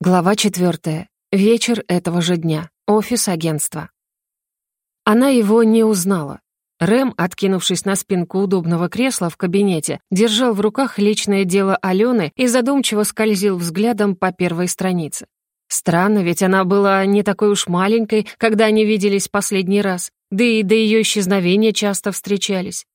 Глава четвертая. Вечер этого же дня. Офис агентства. Она его не узнала. Рэм, откинувшись на спинку удобного кресла в кабинете, держал в руках личное дело Алены и задумчиво скользил взглядом по первой странице. Странно, ведь она была не такой уж маленькой, когда они виделись последний раз, да и до ее исчезновения часто встречались.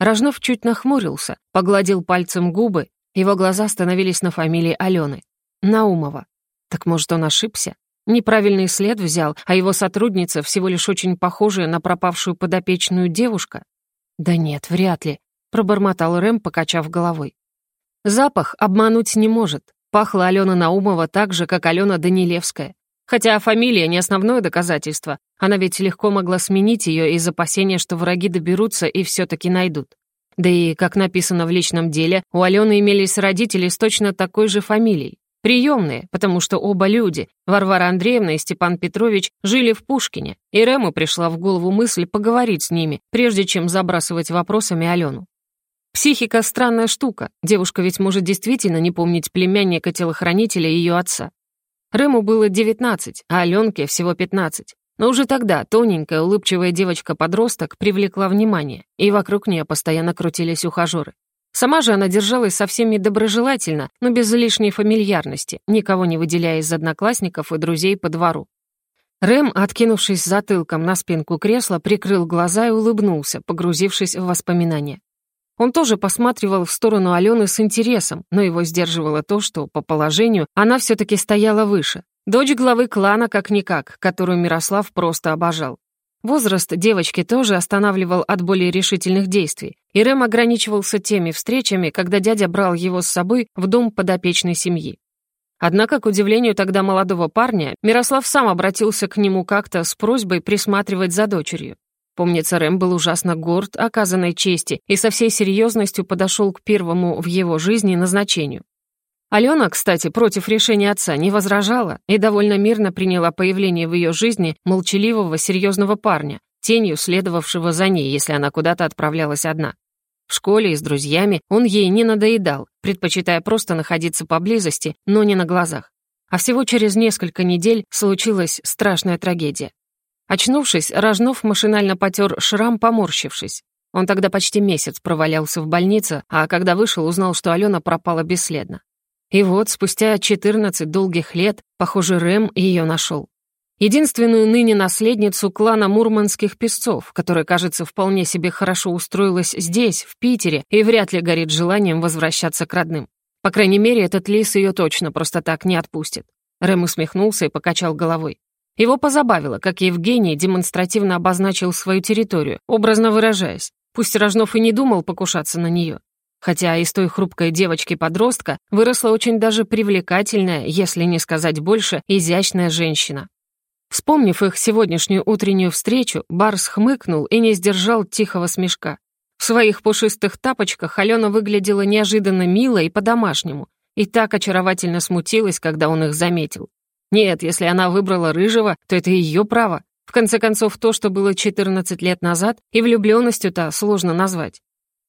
Рожнов чуть нахмурился, погладил пальцем губы, его глаза становились на фамилии Алены. Наумова. Так может, он ошибся? Неправильный след взял, а его сотрудница всего лишь очень похожая на пропавшую подопечную девушка? Да нет, вряд ли, пробормотал Рэм, покачав головой. Запах обмануть не может. Пахла Алена Наумова так же, как Алена Данилевская. Хотя фамилия не основное доказательство. Она ведь легко могла сменить ее из опасения, что враги доберутся и все-таки найдут. Да и, как написано в личном деле, у Алены имелись родители с точно такой же фамилией. Приемные, потому что оба люди, Варвара Андреевна и Степан Петрович, жили в Пушкине, и Рему пришла в голову мысль поговорить с ними, прежде чем забрасывать вопросами Алену. Психика — странная штука, девушка ведь может действительно не помнить племянника телохранителя ее отца. Рему было 19, а Аленке всего 15. Но уже тогда тоненькая, улыбчивая девочка-подросток привлекла внимание, и вокруг нее постоянно крутились ухажеры. Сама же она держалась со всеми доброжелательно, но без лишней фамильярности, никого не выделяя из одноклассников и друзей по двору. Рэм, откинувшись затылком на спинку кресла, прикрыл глаза и улыбнулся, погрузившись в воспоминания. Он тоже посматривал в сторону Алены с интересом, но его сдерживало то, что, по положению, она все-таки стояла выше. Дочь главы клана как-никак, которую Мирослав просто обожал. Возраст девочки тоже останавливал от более решительных действий, и Рэм ограничивался теми встречами, когда дядя брал его с собой в дом подопечной семьи. Однако, к удивлению тогда молодого парня, Мирослав сам обратился к нему как-то с просьбой присматривать за дочерью. Помнится, Рэм был ужасно горд оказанной чести и со всей серьезностью подошел к первому в его жизни назначению. Алена, кстати, против решения отца не возражала и довольно мирно приняла появление в ее жизни молчаливого, серьезного парня, тенью следовавшего за ней, если она куда-то отправлялась одна. В школе и с друзьями он ей не надоедал, предпочитая просто находиться поблизости, но не на глазах. А всего через несколько недель случилась страшная трагедия. Очнувшись, Рожнов машинально потер шрам, поморщившись. Он тогда почти месяц провалялся в больнице, а когда вышел, узнал, что Алена пропала бесследно. И вот, спустя 14 долгих лет, похоже, Рэм ее нашел. Единственную ныне наследницу клана мурманских песцов, которая, кажется, вполне себе хорошо устроилась здесь, в Питере, и вряд ли горит желанием возвращаться к родным. По крайней мере, этот лис ее точно просто так не отпустит. Рэм усмехнулся и покачал головой. Его позабавило, как Евгений демонстративно обозначил свою территорию, образно выражаясь. Пусть Рожнов и не думал покушаться на нее. Хотя из той хрупкой девочки-подростка выросла очень даже привлекательная, если не сказать больше, изящная женщина. Вспомнив их сегодняшнюю утреннюю встречу, Барс хмыкнул и не сдержал тихого смешка. В своих пушистых тапочках Алена выглядела неожиданно мило и по-домашнему, и так очаровательно смутилась, когда он их заметил. Нет, если она выбрала рыжего, то это ее право. В конце концов, то, что было 14 лет назад, и влюбленностью-то сложно назвать.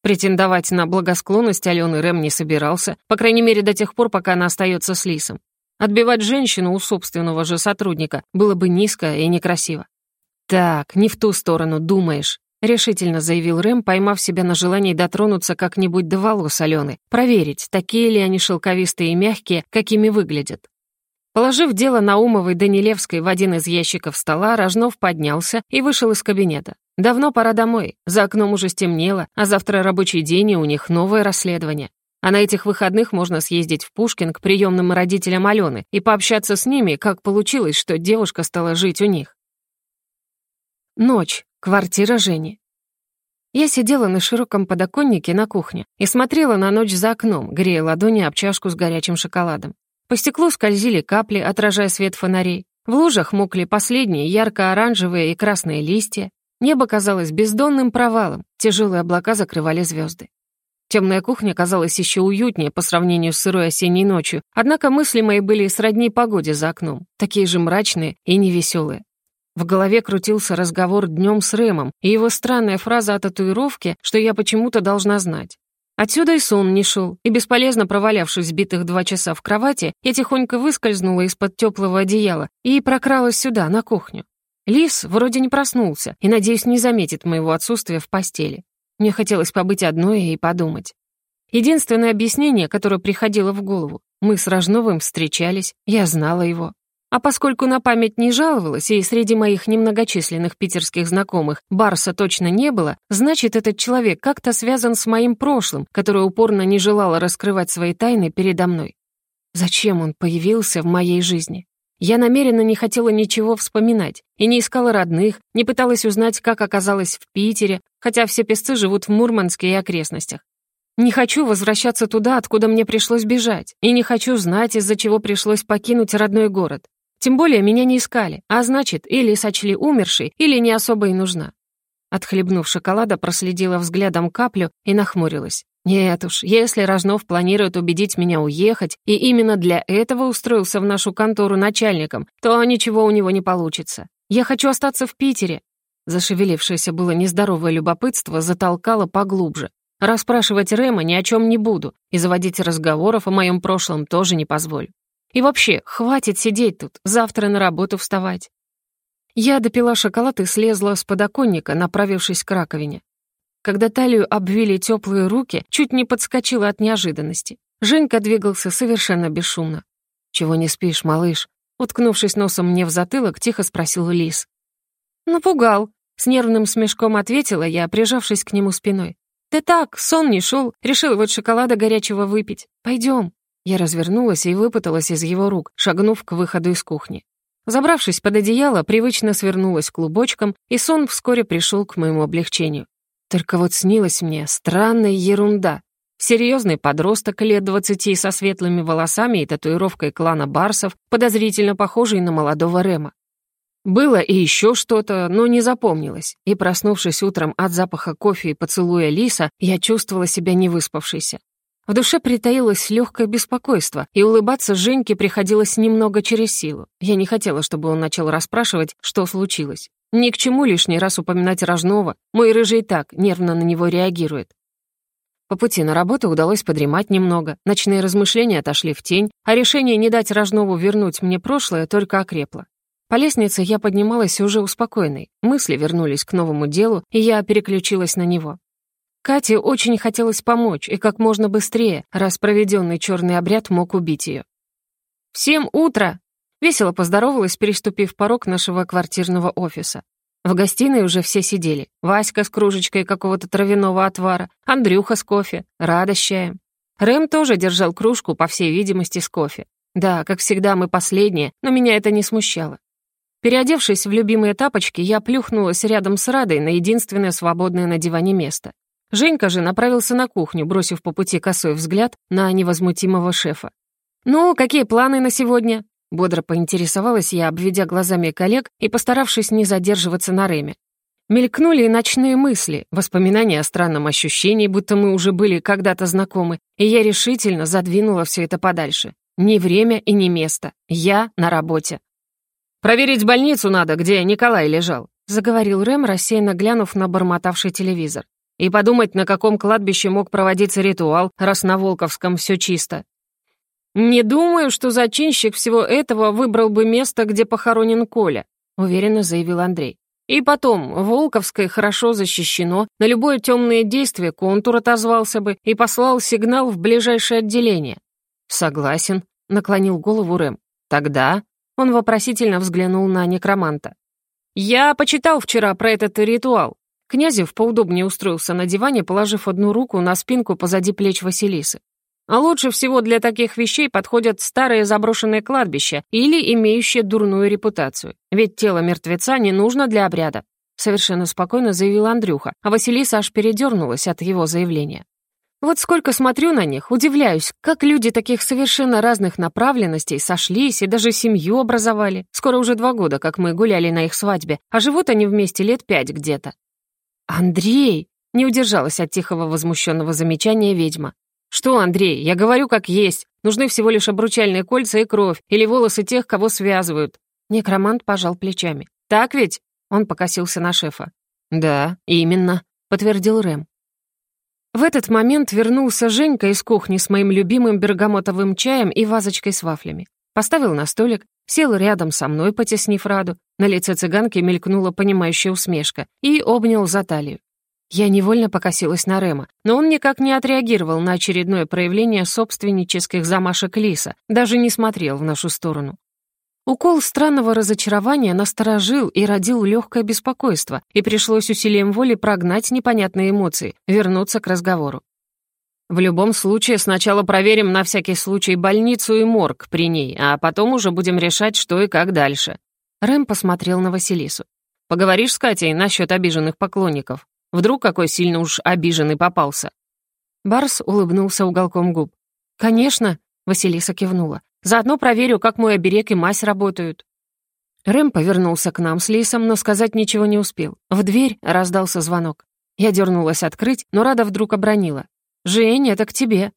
Претендовать на благосклонность Алены Рэм не собирался, по крайней мере до тех пор, пока она остается с Лисом. Отбивать женщину у собственного же сотрудника было бы низко и некрасиво. «Так, не в ту сторону думаешь», — решительно заявил Рэм, поймав себя на желании дотронуться как-нибудь до волос Алены, проверить, такие ли они шелковистые и мягкие, какими выглядят. Положив дело Наумовой Данилевской в один из ящиков стола, Рожнов поднялся и вышел из кабинета. Давно пора домой, за окном уже стемнело, а завтра рабочий день, и у них новое расследование. А на этих выходных можно съездить в Пушкин к приемным родителям Алены и пообщаться с ними, как получилось, что девушка стала жить у них. Ночь. Квартира Жени. Я сидела на широком подоконнике на кухне и смотрела на ночь за окном, грея ладони об чашку с горячим шоколадом. По стеклу скользили капли, отражая свет фонарей. В лужах мокли последние ярко-оранжевые и красные листья. Небо казалось бездонным провалом, тяжелые облака закрывали звезды. Темная кухня казалась еще уютнее по сравнению с сырой осенней ночью, однако мысли мои были сродни погоде за окном, такие же мрачные и невеселые. В голове крутился разговор днем с Рэмом и его странная фраза о татуировке, что я почему-то должна знать. Отсюда и сон не шел, и бесполезно провалявшись битых два часа в кровати, я тихонько выскользнула из-под теплого одеяла и прокралась сюда, на кухню. Лис вроде не проснулся и, надеюсь, не заметит моего отсутствия в постели. Мне хотелось побыть одной и подумать. Единственное объяснение, которое приходило в голову, мы с Рожновым встречались, я знала его. А поскольку на память не жаловалась, и среди моих немногочисленных питерских знакомых Барса точно не было, значит, этот человек как-то связан с моим прошлым, которое упорно не желало раскрывать свои тайны передо мной. Зачем он появился в моей жизни? Я намеренно не хотела ничего вспоминать и не искала родных, не пыталась узнать, как оказалась в Питере, хотя все песцы живут в Мурманске и окрестностях. Не хочу возвращаться туда, откуда мне пришлось бежать, и не хочу знать, из-за чего пришлось покинуть родной город. Тем более меня не искали, а значит, или сочли умершей, или не особо и нужна. Отхлебнув шоколада, проследила взглядом каплю и нахмурилась. Нет уж, если Рожнов планирует убедить меня уехать, и именно для этого устроился в нашу контору начальником, то ничего у него не получится. Я хочу остаться в Питере. Зашевелившееся было нездоровое любопытство затолкало поглубже. Расспрашивать Рема ни о чем не буду, и заводить разговоров о моем прошлом тоже не позволю. И вообще, хватит сидеть тут, завтра на работу вставать. Я допила шоколад и слезла с подоконника, направившись к раковине. Когда талию обвили теплые руки, чуть не подскочила от неожиданности. Женька двигался совершенно бесшумно. «Чего не спишь, малыш?» Уткнувшись носом мне в затылок, тихо спросил Лис. «Напугал», — с нервным смешком ответила я, прижавшись к нему спиной. «Да так, сон не шел, решил вот шоколада горячего выпить. Пойдем». Я развернулась и выпуталась из его рук, шагнув к выходу из кухни. Забравшись под одеяло, привычно свернулась клубочком, и сон вскоре пришел к моему облегчению. Только вот снилась мне странная ерунда. Серьезный подросток лет двадцати со светлыми волосами и татуировкой клана Барсов, подозрительно похожий на молодого Рема. Было и еще что-то, но не запомнилось, и, проснувшись утром от запаха кофе и поцелуя Лиса, я чувствовала себя невыспавшейся. В душе притаилось легкое беспокойство, и улыбаться Женьке приходилось немного через силу. Я не хотела, чтобы он начал расспрашивать, что случилось. Ни к чему лишний раз упоминать Рожнова, мой рыжий так нервно на него реагирует. По пути на работу удалось подремать немного, ночные размышления отошли в тень, а решение не дать Рожнову вернуть мне прошлое только окрепло. По лестнице я поднималась уже успокоенной, мысли вернулись к новому делу, и я переключилась на него. Кате очень хотелось помочь, и как можно быстрее, раз проведенный черный обряд мог убить ее. «Всем утро!» — весело поздоровалась, переступив порог нашего квартирного офиса. В гостиной уже все сидели. Васька с кружечкой какого-то травяного отвара, Андрюха с кофе, Рада с чаем. Рэм тоже держал кружку, по всей видимости, с кофе. Да, как всегда, мы последние, но меня это не смущало. Переодевшись в любимые тапочки, я плюхнулась рядом с Радой на единственное свободное на диване место. Женька же направился на кухню, бросив по пути косой взгляд на невозмутимого шефа. «Ну, какие планы на сегодня?» Бодро поинтересовалась я, обведя глазами коллег и постаравшись не задерживаться на Реме. Мелькнули ночные мысли, воспоминания о странном ощущении, будто мы уже были когда-то знакомы, и я решительно задвинула все это подальше. Ни время и ни место. Я на работе. «Проверить больницу надо, где Николай лежал», — заговорил Рэм, рассеянно глянув на бормотавший телевизор. И подумать, на каком кладбище мог проводиться ритуал, раз на Волковском все чисто. «Не думаю, что зачинщик всего этого выбрал бы место, где похоронен Коля», уверенно заявил Андрей. И потом, Волковское хорошо защищено, на любое темное действие контур отозвался бы и послал сигнал в ближайшее отделение. «Согласен», — наклонил голову Рэм. «Тогда...» — он вопросительно взглянул на некроманта. «Я почитал вчера про этот ритуал. Князев поудобнее устроился на диване, положив одну руку на спинку позади плеч Василисы. А лучше всего для таких вещей подходят старые заброшенные кладбища или имеющие дурную репутацию. Ведь тело мертвеца не нужно для обряда. Совершенно спокойно заявил Андрюха, а Василиса аж передернулась от его заявления. Вот сколько смотрю на них, удивляюсь, как люди таких совершенно разных направленностей сошлись и даже семью образовали. Скоро уже два года, как мы гуляли на их свадьбе, а живут они вместе лет пять где-то. «Андрей!» — не удержалась от тихого возмущенного замечания ведьма. «Что, Андрей, я говорю как есть. Нужны всего лишь обручальные кольца и кровь, или волосы тех, кого связывают». Некромант пожал плечами. «Так ведь?» — он покосился на шефа. «Да, именно», — подтвердил Рэм. В этот момент вернулся Женька из кухни с моим любимым бергамотовым чаем и вазочкой с вафлями. Поставил на столик, сел рядом со мной, потеснив Раду. На лице цыганки мелькнула понимающая усмешка и обнял за талию. Я невольно покосилась на Рема, но он никак не отреагировал на очередное проявление собственнических замашек Лиса, даже не смотрел в нашу сторону. Укол странного разочарования насторожил и родил легкое беспокойство, и пришлось усилием воли прогнать непонятные эмоции, вернуться к разговору. В любом случае, сначала проверим на всякий случай больницу и морг при ней, а потом уже будем решать, что и как дальше. Рэм посмотрел на Василису. «Поговоришь с Катей насчет обиженных поклонников? Вдруг какой сильно уж обиженный попался?» Барс улыбнулся уголком губ. «Конечно», — Василиса кивнула. «Заодно проверю, как мой оберег и мазь работают». Рэм повернулся к нам с Лисом, но сказать ничего не успел. В дверь раздался звонок. Я дернулась открыть, но Рада вдруг обронила. «Жень, это к тебе».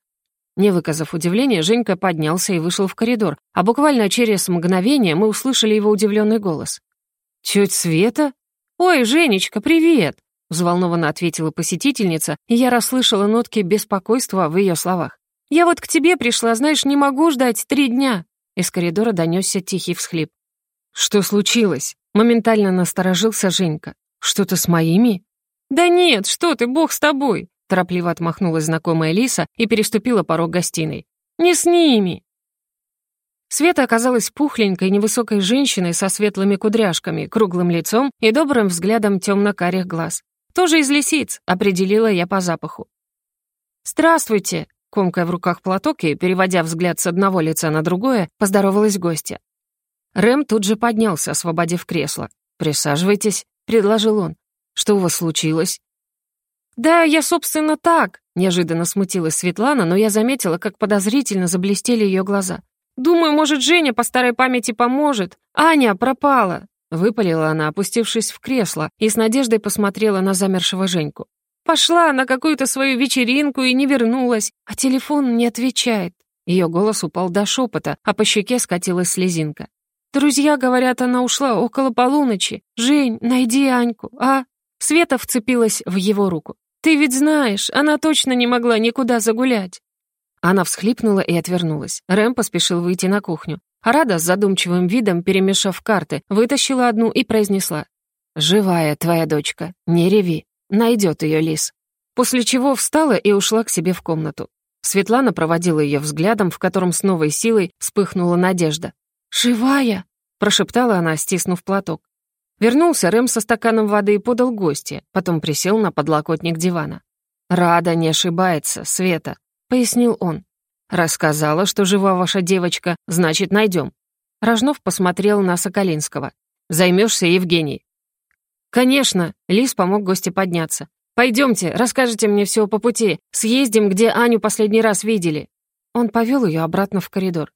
Не выказав удивления, Женька поднялся и вышел в коридор, а буквально через мгновение мы услышали его удивленный голос. «Тёть Света? Ой, Женечка, привет!» взволнованно ответила посетительница, и я расслышала нотки беспокойства в ее словах. «Я вот к тебе пришла, знаешь, не могу ждать три дня!» Из коридора донесся тихий всхлип. «Что случилось?» Моментально насторожился Женька. «Что-то с моими?» «Да нет, что ты, бог с тобой!» Торопливо отмахнулась знакомая Лиса и переступила порог гостиной. «Не с ними!» Света оказалась пухленькой, невысокой женщиной со светлыми кудряшками, круглым лицом и добрым взглядом темно-карих глаз. Тоже из лисиц, определила я по запаху. «Здравствуйте!» Комкая в руках платок и, переводя взгляд с одного лица на другое, поздоровалась гостья. Рэм тут же поднялся, освободив кресло. «Присаживайтесь», — предложил он. «Что у вас случилось?» «Да, я, собственно, так», — неожиданно смутилась Светлана, но я заметила, как подозрительно заблестели ее глаза. «Думаю, может, Женя по старой памяти поможет. Аня пропала». Выпалила она, опустившись в кресло, и с надеждой посмотрела на замершего Женьку. «Пошла на какую-то свою вечеринку и не вернулась, а телефон не отвечает». Ее голос упал до шепота, а по щеке скатилась слезинка. «Друзья говорят, она ушла около полуночи. Жень, найди Аньку, а?» Света вцепилась в его руку. «Ты ведь знаешь, она точно не могла никуда загулять». Она всхлипнула и отвернулась. Рэм поспешил выйти на кухню. Рада с задумчивым видом, перемешав карты, вытащила одну и произнесла. «Живая твоя дочка, не реви, найдет ее лис». После чего встала и ушла к себе в комнату. Светлана проводила ее взглядом, в котором с новой силой вспыхнула надежда. «Живая!» — прошептала она, стиснув платок. Вернулся Рэм со стаканом воды и подал гостье, потом присел на подлокотник дивана. «Рада не ошибается, Света», — пояснил он. «Рассказала, что жива ваша девочка, значит, найдем». Рожнов посмотрел на Соколинского. «Займешься, Евгений?» «Конечно», — Лис помог гости подняться. «Пойдемте, расскажите мне все по пути. Съездим, где Аню последний раз видели». Он повел ее обратно в коридор.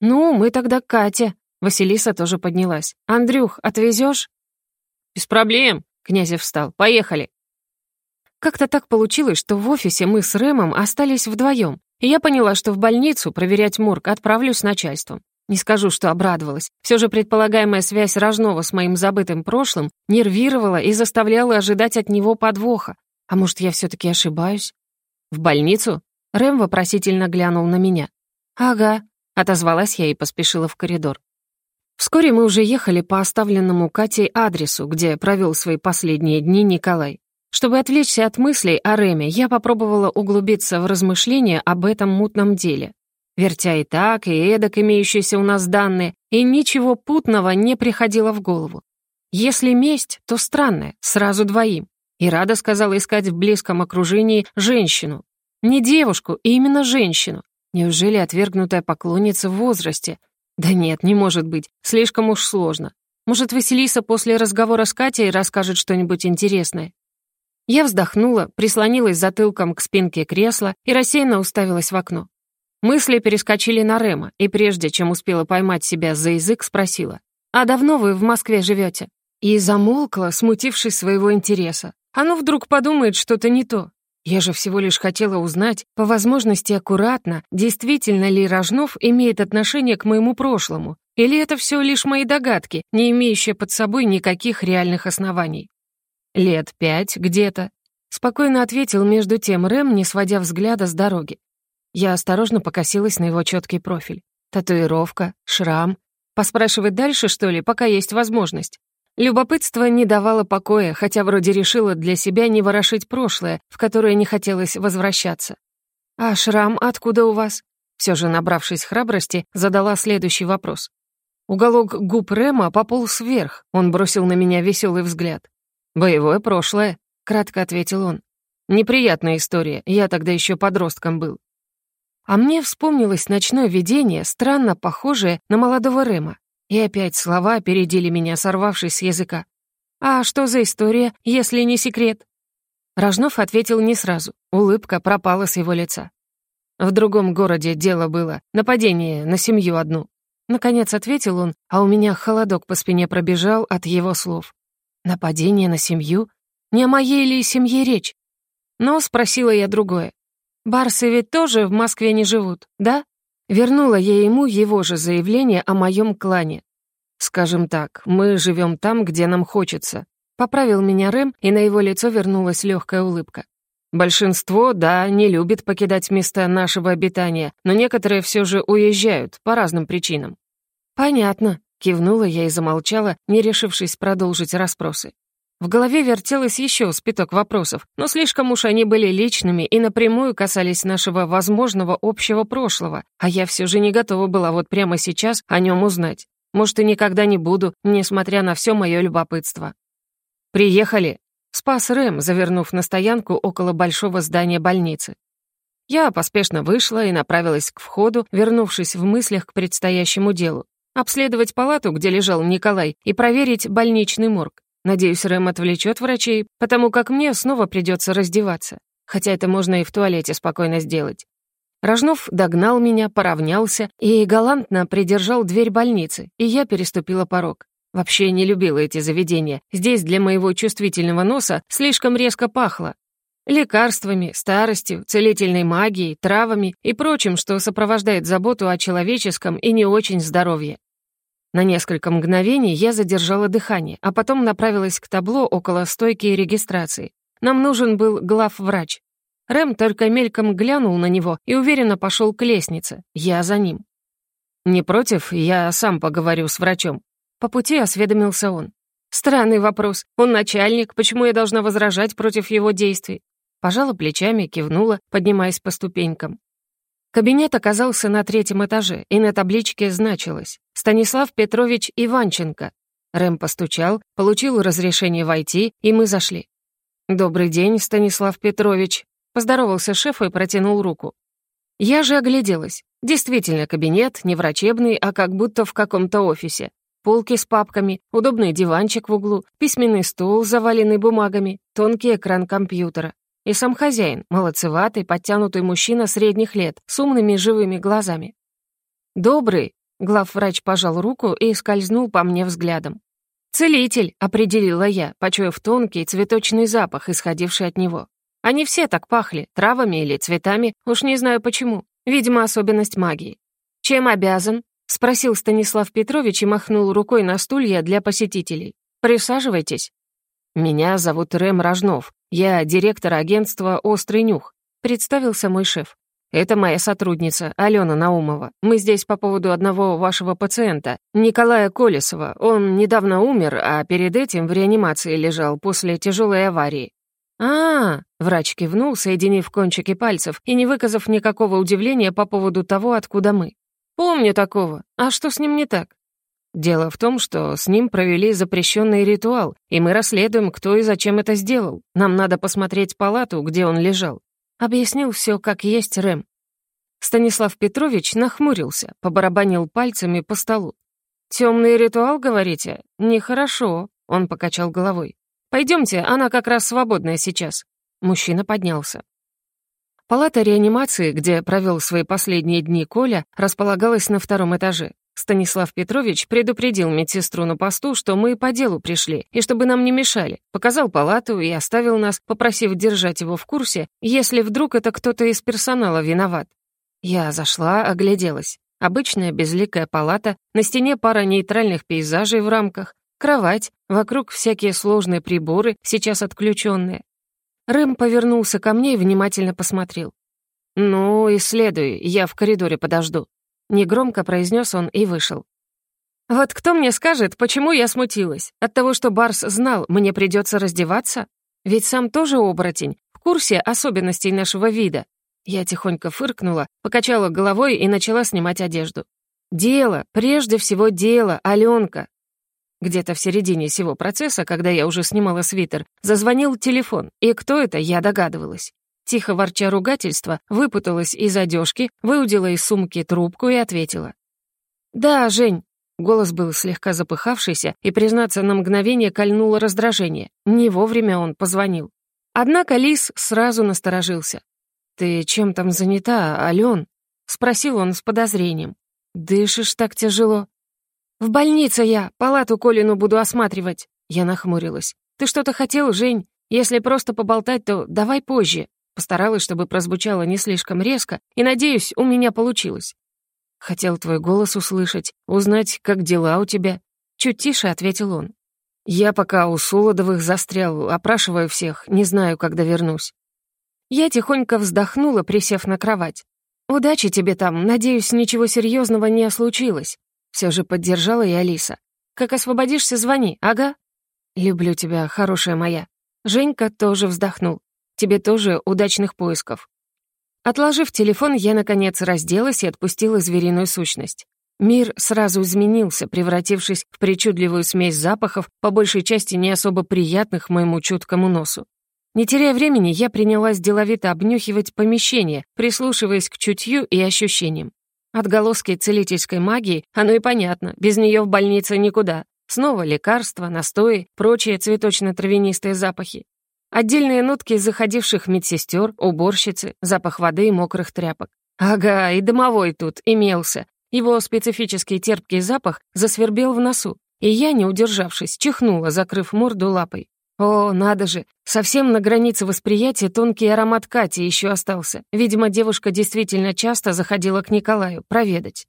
«Ну, мы тогда к Кате». Василиса тоже поднялась. «Андрюх, отвезешь?» «Без проблем», — Князев встал. «Поехали». Как-то так получилось, что в офисе мы с Рэмом остались вдвоем и я поняла, что в больницу проверять морг отправлюсь с начальством. Не скажу, что обрадовалась. Все же предполагаемая связь Рожнова с моим забытым прошлым нервировала и заставляла ожидать от него подвоха. А может, я все таки ошибаюсь? В больницу? Рэм вопросительно глянул на меня. «Ага», — отозвалась я и поспешила в коридор. Вскоре мы уже ехали по оставленному Катей адресу, где провел свои последние дни Николай. Чтобы отвлечься от мыслей о Реме, я попробовала углубиться в размышления об этом мутном деле. Вертя и так, и эдак имеющиеся у нас данные, и ничего путного не приходило в голову. Если месть, то странная, сразу двоим. И Рада сказала искать в близком окружении женщину. Не девушку, а именно женщину. Неужели отвергнутая поклонница в возрасте? Да нет, не может быть, слишком уж сложно. Может, Василиса после разговора с Катей расскажет что-нибудь интересное? Я вздохнула, прислонилась затылком к спинке кресла и рассеянно уставилась в окно. Мысли перескочили на Рема, и прежде чем успела поймать себя за язык, спросила, «А давно вы в Москве живете?» И замолкла, смутившись своего интереса. А ну вдруг подумает что-то не то. Я же всего лишь хотела узнать, по возможности аккуратно, действительно ли Рожнов имеет отношение к моему прошлому, или это все лишь мои догадки, не имеющие под собой никаких реальных оснований. Лет пять где-то. Спокойно ответил между тем Рэм, не сводя взгляда с дороги. Я осторожно покосилась на его четкий профиль. Татуировка, шрам. Поспрашивать дальше, что ли, пока есть возможность. Любопытство не давало покоя, хотя вроде решила для себя не ворошить прошлое, в которое не хотелось возвращаться. «А шрам откуда у вас?» Все же, набравшись храбрости, задала следующий вопрос. Уголок губ Рема пополз вверх, он бросил на меня веселый взгляд. «Боевое прошлое», — кратко ответил он. «Неприятная история, я тогда еще подростком был». А мне вспомнилось ночное видение, странно похожее на молодого Рема. И опять слова опередили меня, сорвавшись с языка. «А что за история, если не секрет?» Рожнов ответил не сразу. Улыбка пропала с его лица. В другом городе дело было. Нападение на семью одну. Наконец ответил он, а у меня холодок по спине пробежал от его слов. Нападение на семью? Не о моей ли семье речь? Но спросила я другое. Барсы ведь тоже в Москве не живут, да? Вернула я ему его же заявление о моем клане. «Скажем так, мы живем там, где нам хочется», — поправил меня Рэм, и на его лицо вернулась легкая улыбка. «Большинство, да, не любит покидать места нашего обитания, но некоторые все же уезжают по разным причинам». «Понятно», — кивнула я и замолчала, не решившись продолжить расспросы. В голове вертелось еще спиток вопросов, но слишком уж они были личными и напрямую касались нашего возможного общего прошлого, а я все же не готова была вот прямо сейчас о нем узнать. Может, и никогда не буду, несмотря на все мое любопытство. «Приехали!» — спас Рэм, завернув на стоянку около большого здания больницы. Я поспешно вышла и направилась к входу, вернувшись в мыслях к предстоящему делу. Обследовать палату, где лежал Николай, и проверить больничный морг. Надеюсь, Рэм отвлечет врачей, потому как мне снова придется раздеваться. Хотя это можно и в туалете спокойно сделать. Рожнов догнал меня, поравнялся и галантно придержал дверь больницы, и я переступила порог. Вообще не любила эти заведения. Здесь для моего чувствительного носа слишком резко пахло. Лекарствами, старостью, целительной магией, травами и прочим, что сопровождает заботу о человеческом и не очень здоровье. На несколько мгновений я задержала дыхание, а потом направилась к табло около стойки регистрации. Нам нужен был главврач. Рэм только мельком глянул на него и уверенно пошел к лестнице. Я за ним. «Не против, я сам поговорю с врачом». По пути осведомился он. «Странный вопрос. Он начальник, почему я должна возражать против его действий?» Пожала плечами, кивнула, поднимаясь по ступенькам. Кабинет оказался на третьем этаже, и на табличке значилось «Станислав Петрович Иванченко». Рэм постучал, получил разрешение войти, и мы зашли. «Добрый день, Станислав Петрович», — поздоровался шеф и протянул руку. Я же огляделась. Действительно, кабинет не врачебный, а как будто в каком-то офисе. Полки с папками, удобный диванчик в углу, письменный стол, заваленный бумагами, тонкий экран компьютера. И сам хозяин, молодцеватый, подтянутый мужчина средних лет, с умными живыми глазами. «Добрый», — главврач пожал руку и скользнул по мне взглядом. «Целитель», — определила я, почуяв тонкий цветочный запах, исходивший от него. Они все так пахли, травами или цветами, уж не знаю почему. Видимо, особенность магии. «Чем обязан?» — спросил Станислав Петрович и махнул рукой на стулья для посетителей. «Присаживайтесь». «Меня зовут Рэм Рожнов. Я директор агентства «Острый нюх», — представился мой шеф. «Это моя сотрудница, Алена Наумова. Мы здесь по поводу одного вашего пациента, Николая Колесова. Он недавно умер, а перед этим в реанимации лежал после тяжелой аварии». А, -а, -а врач кивнул, соединив кончики пальцев и не выказав никакого удивления по поводу того, откуда мы. «Помню такого. А что с ним не так?» Дело в том, что с ним провели запрещенный ритуал, и мы расследуем, кто и зачем это сделал. Нам надо посмотреть палату, где он лежал. Объяснил все как есть Рэм. Станислав Петрович нахмурился, побарабанил пальцами по столу. «Темный ритуал, говорите? Нехорошо», — он покачал головой. «Пойдемте, она как раз свободная сейчас». Мужчина поднялся. Палата реанимации, где провел свои последние дни Коля, располагалась на втором этаже. Станислав Петрович предупредил медсестру на посту, что мы по делу пришли, и чтобы нам не мешали, показал палату и оставил нас, попросив держать его в курсе, если вдруг это кто-то из персонала виноват. Я зашла, огляделась. Обычная безликая палата, на стене пара нейтральных пейзажей в рамках, кровать, вокруг всякие сложные приборы, сейчас отключенные. Рэм повернулся ко мне и внимательно посмотрел. «Ну, исследуй, я в коридоре подожду», — негромко произнес он и вышел. «Вот кто мне скажет, почему я смутилась? От того, что Барс знал, мне придется раздеваться? Ведь сам тоже оборотень, в курсе особенностей нашего вида». Я тихонько фыркнула, покачала головой и начала снимать одежду. «Дело, прежде всего дело, Аленка!» Где-то в середине всего процесса, когда я уже снимала свитер, зазвонил телефон, и кто это, я догадывалась. Тихо ворча ругательства, выпуталась из одежки, выудила из сумки трубку и ответила. «Да, Жень». Голос был слегка запыхавшийся, и, признаться, на мгновение кольнуло раздражение. Не вовремя он позвонил. Однако Лис сразу насторожился. «Ты чем там занята, Ален?» — спросил он с подозрением. «Дышишь так тяжело». «В больнице я, палату Колину буду осматривать». Я нахмурилась. «Ты что-то хотел, Жень? Если просто поболтать, то давай позже». Постаралась, чтобы прозвучало не слишком резко, и, надеюсь, у меня получилось. «Хотел твой голос услышать, узнать, как дела у тебя». Чуть тише ответил он. «Я пока у Солодовых застрял, опрашиваю всех, не знаю, когда вернусь». Я тихонько вздохнула, присев на кровать. «Удачи тебе там, надеюсь, ничего серьезного не случилось». Все же поддержала и Алиса. «Как освободишься, звони, ага?» «Люблю тебя, хорошая моя». Женька тоже вздохнул. Тебе тоже удачных поисков». Отложив телефон, я, наконец, разделась и отпустила звериную сущность. Мир сразу изменился, превратившись в причудливую смесь запахов, по большей части не особо приятных моему чуткому носу. Не теряя времени, я принялась деловито обнюхивать помещение, прислушиваясь к чутью и ощущениям. Отголоски целительской магии, оно и понятно, без нее в больнице никуда. Снова лекарства, настои, прочие цветочно-травянистые запахи. Отдельные нотки заходивших медсестер, уборщицы, запах воды и мокрых тряпок. Ага, и домовой тут имелся. Его специфический терпкий запах засвербел в носу, и я, не удержавшись, чихнула, закрыв морду лапой. О, надо же, совсем на границе восприятия тонкий аромат Кати еще остался. Видимо, девушка действительно часто заходила к Николаю проведать.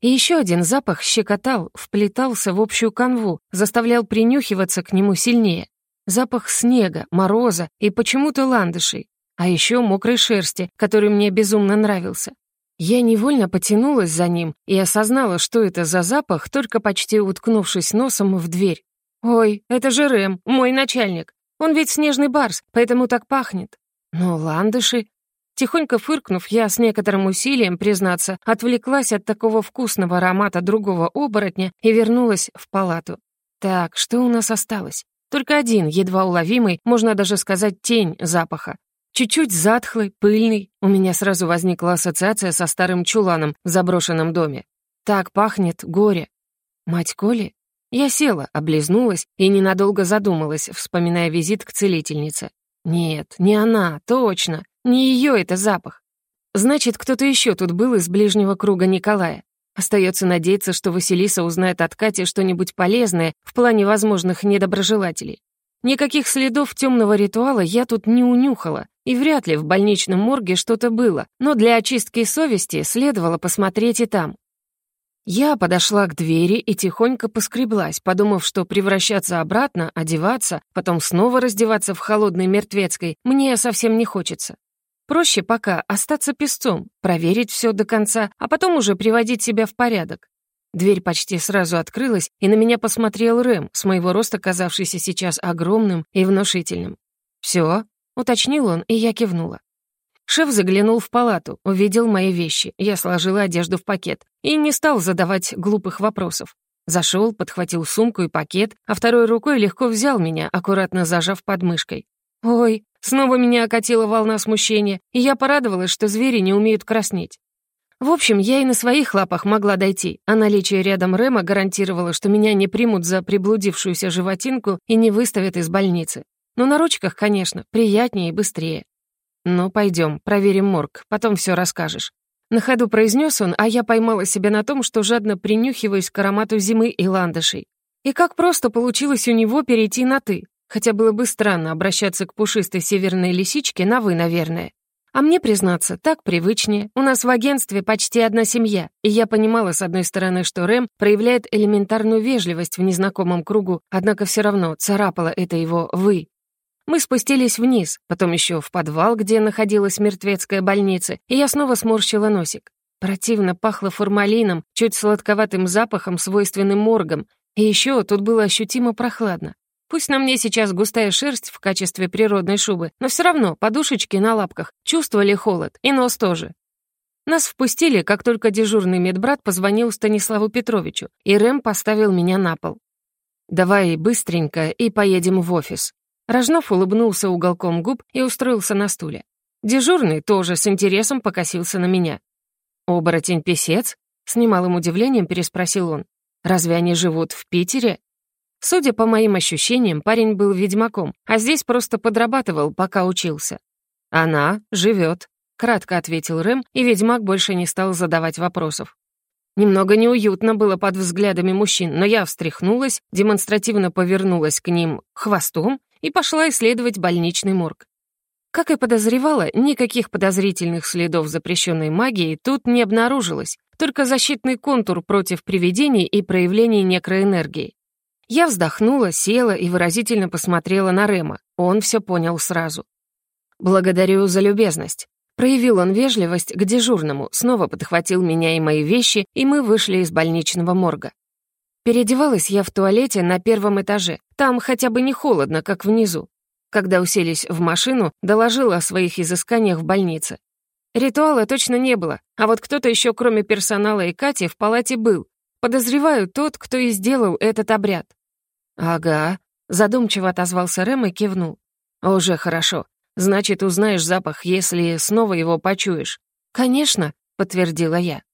И еще один запах щекотал, вплетался в общую канву, заставлял принюхиваться к нему сильнее. Запах снега, мороза и почему-то ландышей. А еще мокрой шерсти, который мне безумно нравился. Я невольно потянулась за ним и осознала, что это за запах, только почти уткнувшись носом в дверь. «Ой, это же Рэм, мой начальник. Он ведь снежный барс, поэтому так пахнет. Но ландыши...» Тихонько фыркнув, я с некоторым усилием, признаться, отвлеклась от такого вкусного аромата другого оборотня и вернулась в палату. Так, что у нас осталось? Только один, едва уловимый, можно даже сказать тень запаха. Чуть-чуть затхлый, пыльный. У меня сразу возникла ассоциация со старым чуланом в заброшенном доме. Так пахнет горе. Мать Коли? Я села, облизнулась и ненадолго задумалась, вспоминая визит к целительнице. Нет, не она, точно. Не ее это запах. Значит, кто-то еще тут был из ближнего круга Николая. Остается надеяться, что Василиса узнает от Кати что-нибудь полезное в плане возможных недоброжелателей. Никаких следов темного ритуала я тут не унюхала, и вряд ли в больничном морге что-то было, но для очистки совести следовало посмотреть и там. Я подошла к двери и тихонько поскреблась, подумав, что превращаться обратно, одеваться, потом снова раздеваться в холодной мертвецкой мне совсем не хочется. Проще пока остаться песцом, проверить все до конца, а потом уже приводить себя в порядок. Дверь почти сразу открылась, и на меня посмотрел Рэм, с моего роста казавшийся сейчас огромным и внушительным. «Все?» — уточнил он, и я кивнула. Шеф заглянул в палату, увидел мои вещи, я сложила одежду в пакет и не стал задавать глупых вопросов. Зашел, подхватил сумку и пакет, а второй рукой легко взял меня, аккуратно зажав подмышкой. «Ой, Снова меня окатила волна смущения, и я порадовалась, что звери не умеют краснеть. В общем, я и на своих лапах могла дойти, а наличие рядом Рема гарантировало, что меня не примут за приблудившуюся животинку и не выставят из больницы. Но на ручках, конечно, приятнее и быстрее. «Ну, пойдем, проверим морг, потом все расскажешь». На ходу произнес он, а я поймала себя на том, что жадно принюхиваюсь к аромату зимы и ландышей. И как просто получилось у него перейти на «ты». Хотя было бы странно обращаться к пушистой северной лисичке на «вы», наверное. А мне, признаться, так привычнее. У нас в агентстве почти одна семья, и я понимала, с одной стороны, что Рэм проявляет элементарную вежливость в незнакомом кругу, однако все равно царапало это его «вы». Мы спустились вниз, потом еще в подвал, где находилась мертвецкая больница, и я снова сморщила носик. Противно пахло формалином, чуть сладковатым запахом, свойственным моргам, и еще тут было ощутимо прохладно. Пусть на мне сейчас густая шерсть в качестве природной шубы, но все равно подушечки на лапках чувствовали холод, и нос тоже. Нас впустили, как только дежурный медбрат позвонил Станиславу Петровичу, и Рэм поставил меня на пол. «Давай быстренько и поедем в офис». Рожнов улыбнулся уголком губ и устроился на стуле. Дежурный тоже с интересом покосился на меня. «Оборотень-песец?» — с немалым удивлением переспросил он. «Разве они живут в Питере?» Судя по моим ощущениям, парень был ведьмаком, а здесь просто подрабатывал, пока учился. «Она живет», — кратко ответил Рэм, и ведьмак больше не стал задавать вопросов. Немного неуютно было под взглядами мужчин, но я встряхнулась, демонстративно повернулась к ним хвостом и пошла исследовать больничный морг. Как и подозревала, никаких подозрительных следов запрещенной магии тут не обнаружилось, только защитный контур против привидений и проявлений некроэнергии. Я вздохнула, села и выразительно посмотрела на Рема. Он все понял сразу. «Благодарю за любезность». Проявил он вежливость к дежурному, снова подхватил меня и мои вещи, и мы вышли из больничного морга. Переодевалась я в туалете на первом этаже. Там хотя бы не холодно, как внизу. Когда уселись в машину, доложила о своих изысканиях в больнице. Ритуала точно не было, а вот кто-то еще, кроме персонала и Кати, в палате был. Подозреваю, тот, кто и сделал этот обряд. «Ага», — задумчиво отозвался Рэм и кивнул. «Уже хорошо. Значит, узнаешь запах, если снова его почуешь». «Конечно», — подтвердила я.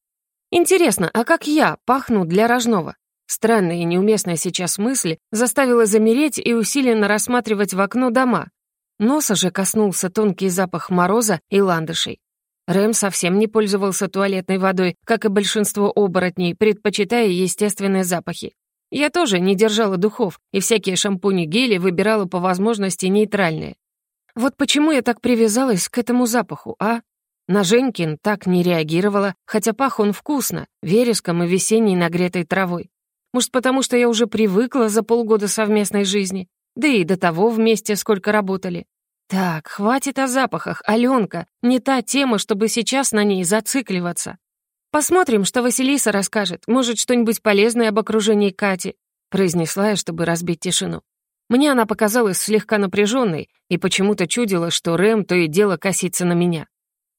«Интересно, а как я пахну для рожного?» Странная и неуместная сейчас мысль заставила замереть и усиленно рассматривать в окно дома. Носа же коснулся тонкий запах мороза и ландышей. Рэм совсем не пользовался туалетной водой, как и большинство оборотней, предпочитая естественные запахи. Я тоже не держала духов, и всякие шампуни-гели выбирала по возможности нейтральные. Вот почему я так привязалась к этому запаху, а? На Женькин так не реагировала, хотя пах он вкусно, вереском и весенней нагретой травой. Может, потому что я уже привыкла за полгода совместной жизни, да и до того вместе сколько работали. Так, хватит о запахах, Аленка, не та тема, чтобы сейчас на ней зацикливаться. «Посмотрим, что Василиса расскажет. Может, что-нибудь полезное об окружении Кати», — произнесла я, чтобы разбить тишину. Мне она показалась слегка напряженной и почему-то чудила, что Рэм то и дело косится на меня.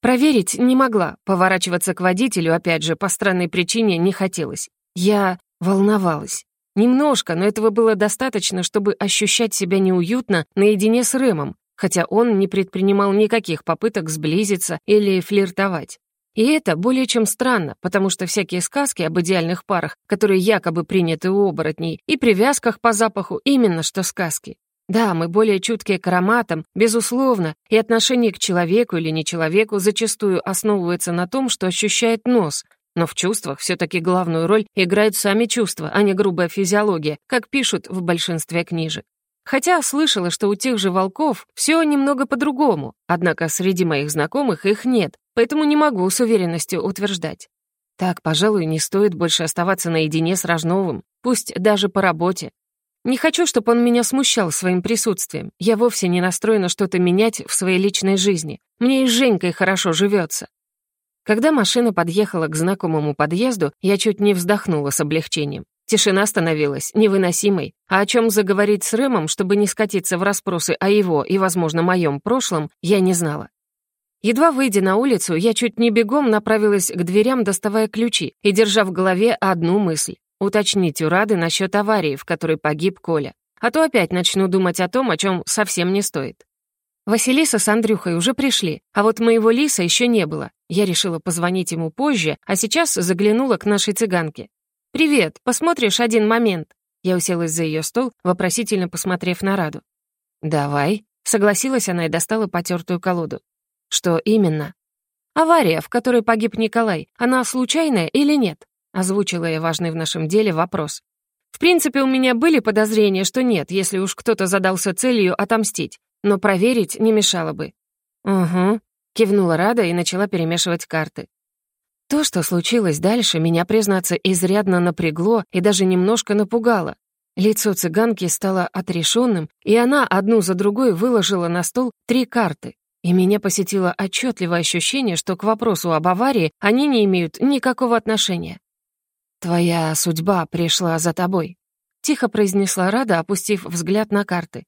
Проверить не могла, поворачиваться к водителю, опять же, по странной причине не хотелось. Я волновалась. Немножко, но этого было достаточно, чтобы ощущать себя неуютно наедине с Рэмом, хотя он не предпринимал никаких попыток сблизиться или флиртовать. И это более чем странно, потому что всякие сказки об идеальных парах, которые якобы приняты у оборотней, и привязках по запаху именно что сказки. Да, мы более чуткие к ароматам, безусловно, и отношение к человеку или не человеку зачастую основывается на том, что ощущает нос, но в чувствах все таки главную роль играют сами чувства, а не грубая физиология, как пишут в большинстве книжек. Хотя слышала, что у тех же волков все немного по-другому, однако среди моих знакомых их нет, поэтому не могу с уверенностью утверждать. Так, пожалуй, не стоит больше оставаться наедине с Рожновым, пусть даже по работе. Не хочу, чтобы он меня смущал своим присутствием. Я вовсе не настроена что-то менять в своей личной жизни. Мне и с Женькой хорошо живется. Когда машина подъехала к знакомому подъезду, я чуть не вздохнула с облегчением. Тишина становилась невыносимой, а о чем заговорить с Рэмом, чтобы не скатиться в расспросы о его и, возможно, моем прошлом, я не знала. Едва выйдя на улицу, я чуть не бегом направилась к дверям, доставая ключи и держа в голове одну мысль — уточнить у Рады насчет аварии, в которой погиб Коля. А то опять начну думать о том, о чем совсем не стоит. Василиса с Андрюхой уже пришли, а вот моего Лиса еще не было. Я решила позвонить ему позже, а сейчас заглянула к нашей цыганке. «Привет, посмотришь один момент?» Я уселась за ее стол, вопросительно посмотрев на Раду. «Давай», — согласилась она и достала потертую колоду. «Что именно?» «Авария, в которой погиб Николай, она случайная или нет?» Озвучила я важный в нашем деле вопрос. В принципе, у меня были подозрения, что нет, если уж кто-то задался целью отомстить, но проверить не мешало бы. «Угу», — кивнула Рада и начала перемешивать карты. То, что случилось дальше, меня, признаться, изрядно напрягло и даже немножко напугало. Лицо цыганки стало отрешенным, и она одну за другой выложила на стол три карты. И меня посетило отчетливое ощущение, что к вопросу об аварии они не имеют никакого отношения. «Твоя судьба пришла за тобой», — тихо произнесла Рада, опустив взгляд на карты.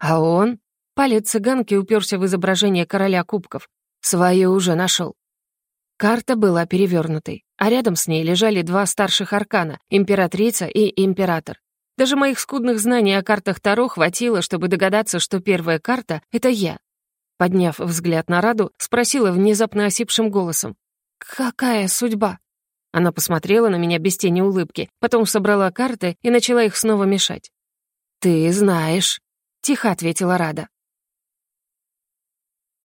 «А он?» — палец цыганки уперся в изображение короля кубков. «Свое уже нашел. Карта была перевернутой, а рядом с ней лежали два старших аркана — императрица и император. Даже моих скудных знаний о картах Таро хватило, чтобы догадаться, что первая карта — это я. Подняв взгляд на Раду, спросила внезапно осипшим голосом. «Какая судьба?» Она посмотрела на меня без тени улыбки, потом собрала карты и начала их снова мешать. «Ты знаешь», — тихо ответила Рада.